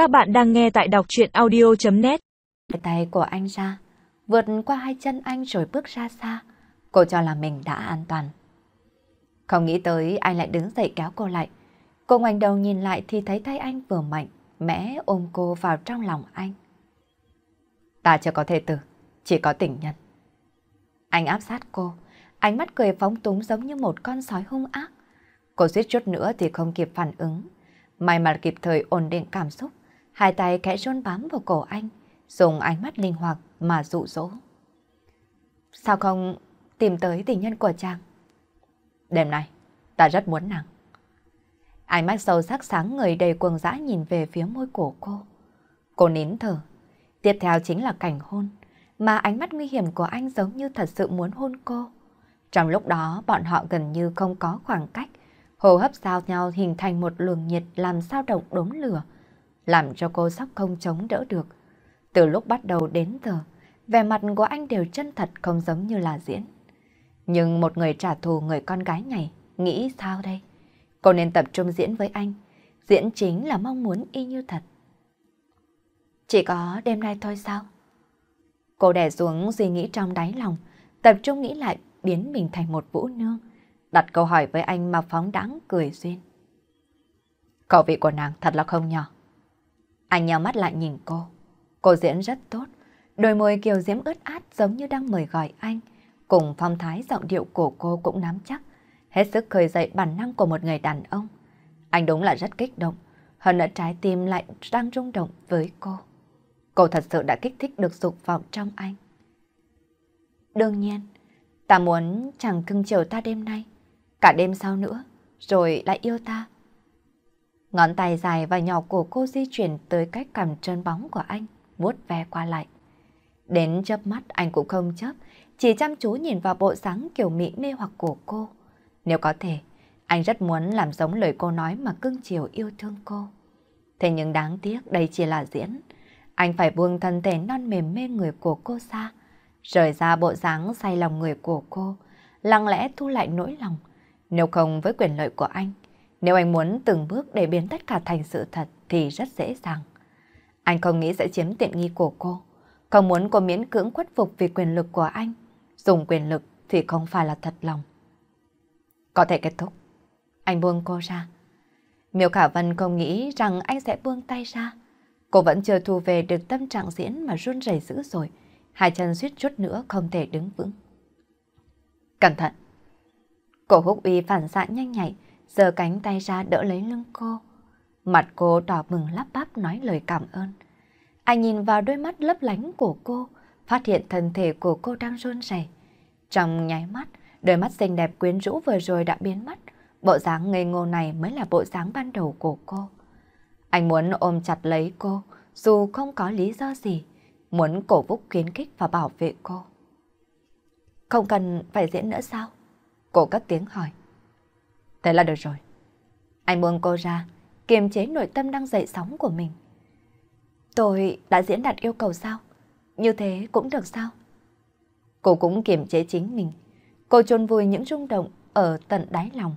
Các bạn đang nghe tại đọc chuyện audio.net Tay của anh ra, vượt qua hai chân anh rồi bước ra xa. Cô cho là mình đã an toàn. Không nghĩ tới anh lại đứng dậy kéo cô lại. Cô ngoảnh đầu nhìn lại thì thấy tay anh vừa mạnh, mẽ ôm cô vào trong lòng anh. Ta chưa có thể tử, chỉ có tình nhân. Anh áp sát cô, ánh mắt cười phóng túng giống như một con sói hung ác. Cô suýt chút nữa thì không kịp phản ứng. May mà kịp thời ổn định cảm xúc, hai tay khẽ rôn bám vào cổ anh, dùng ánh mắt linh hoạt mà dụ dỗ. Sao không tìm tới tình nhân của chàng? Đêm nay, ta rất muốn nàng. Ánh mắt sâu sắc sáng người đầy quần dã nhìn về phía môi cổ cô. Cô nín thở. Tiếp theo chính là cảnh hôn, mà ánh mắt nguy hiểm của anh giống như thật sự muốn hôn cô. Trong lúc đó, bọn họ gần như không có khoảng cách, hô hấp giao nhau hình thành một luồng nhiệt làm sao động đốm lửa, làm cho cô sắp không chống đỡ được. Từ lúc bắt đầu đến giờ, vẻ mặt của anh đều chân thật không giống như là diễn. Nhưng một người trả thù người con gái này, nghĩ sao đây? Cô nên tập trung diễn với anh, diễn chính là mong muốn y như thật. Chỉ có đêm nay thôi sao? Cô đè xuống suy nghĩ trong đáy lòng, tập trung nghĩ lại biến mình thành một vũ nương, đặt câu hỏi với anh mà phóng đáng cười duyên. Cậu vị của nàng thật là không nhỏ. Anh nhào mắt lại nhìn cô. Cô diễn rất tốt, đôi môi kiều diễm ướt át giống như đang mời gọi anh, cùng phong thái giọng điệu của cô cũng nắm chắc, hết sức khơi dậy bản năng của một người đàn ông. Anh đúng là rất kích động, hơn nữa trái tim lại đang rung động với cô. Cô thật sự đã kích thích được dục vọng trong anh. Đương nhiên, ta muốn chàng cưng chiều ta đêm nay, cả đêm sau nữa, rồi lại yêu ta. Ngón tay dài và nhỏ của cô di chuyển tới cách cầm trơn bóng của anh, vuốt ve qua lại. Đến chớp mắt anh cũng không chớp, chỉ chăm chú nhìn vào bộ dáng kiểu mỹ mê hoặc của cô. Nếu có thể, anh rất muốn làm giống lời cô nói mà cưng chiều yêu thương cô. Thế nhưng đáng tiếc đây chỉ là diễn. Anh phải buông thân thể non mềm mê người của cô xa, rời ra bộ dáng say lòng người của cô, lặng lẽ thu lại nỗi lòng. Nếu không với quyền lợi của anh, nếu anh muốn từng bước để biến tất cả thành sự thật thì rất dễ dàng. Anh không nghĩ sẽ chiếm tiện nghi của cô, không muốn cô miễn cưỡng khuất phục vì quyền lực của anh. Dùng quyền lực thì không phải là thật lòng. Có thể kết thúc. Anh buông cô ra. Miêu Khả Vân không nghĩ rằng anh sẽ buông tay ra. Cô vẫn chưa thu về được tâm trạng diễn mà run rẩy dữ rồi. Hai chân suýt chút nữa không thể đứng vững. Cẩn thận! Cổ húc uy phản xạ nhanh nhạy, giơ cánh tay ra đỡ lấy lưng cô. Mặt cô đỏ bừng lắp bắp nói lời cảm ơn. Anh nhìn vào đôi mắt lấp lánh của cô, phát hiện thân thể của cô đang run rẩy. Trong nháy mắt, đôi mắt xinh đẹp quyến rũ vừa rồi đã biến mất. Bộ dáng ngây ngô này mới là bộ dáng ban đầu của cô. Anh muốn ôm chặt lấy cô, dù không có lý do gì, muốn cổ vũ khuyến khích và bảo vệ cô. Không cần phải diễn nữa sao? Cô cất tiếng hỏi. Thế là được rồi. Anh buông cô ra, kiềm chế nội tâm đang dậy sóng của mình. Tôi đã diễn đạt yêu cầu sao? Như thế cũng được sao? Cô cũng kiềm chế chính mình. Cô chôn vùi những rung động ở tận đáy lòng.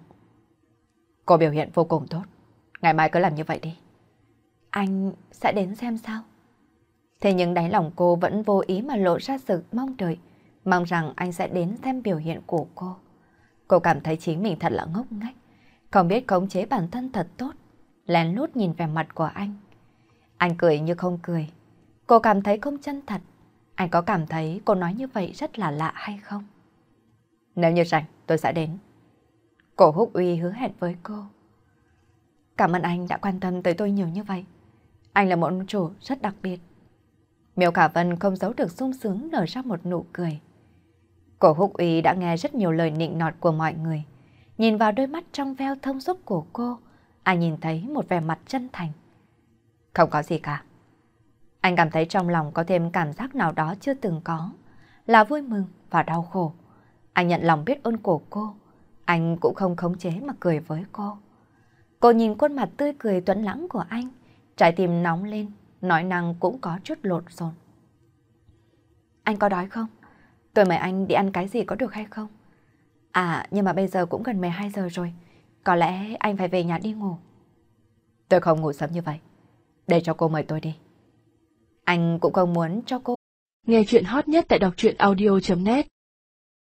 Cô biểu hiện vô cùng tốt. Ngày mai cứ làm như vậy đi. Anh sẽ đến xem sao? Thế nhưng đáy lòng cô vẫn vô ý mà lộ ra sự mong đợi, mong rằng anh sẽ đến xem biểu hiện của cô. Cô cảm thấy chính mình thật là ngốc nghếch, không biết khống chế bản thân thật tốt, lén lút nhìn vẻ mặt của anh. Anh cười như không cười. Cô cảm thấy không chân thật. Anh có cảm thấy cô nói như vậy rất là lạ hay không? Nếu như rảnh, tôi sẽ đến. Cổ húc uy hứa hẹn với cô. Cảm ơn anh đã quan tâm tới tôi nhiều như vậy. Anh là một chủ rất đặc biệt. Miêu Khả Vân không giấu được sung sướng nở ra một nụ cười. Cổ húc uy đã nghe rất nhiều lời nịnh nọt của mọi người. Nhìn vào đôi mắt trong veo thông xúc của cô, anh nhìn thấy một vẻ mặt chân thành. Không có gì cả. Anh cảm thấy trong lòng có thêm cảm giác nào đó chưa từng có, là vui mừng và đau khổ. Anh nhận lòng biết ơn của cô, anh cũng không khống chế mà cười với cô. Cô nhìn khuôn mặt tươi cười tuấn lãng của anh, trái tim nóng lên, nói năng cũng có chút lộn xộn. Anh có đói không? Tôi mời anh đi ăn cái gì có được hay không? À, nhưng mà bây giờ cũng gần 12 giờ rồi. Có lẽ anh phải về nhà đi ngủ. Tôi không ngủ sớm như vậy. để cho cô mời tôi đi. Anh cũng không muốn cho cô. Nghe chuyện hot nhất tại đọc truyện audio.net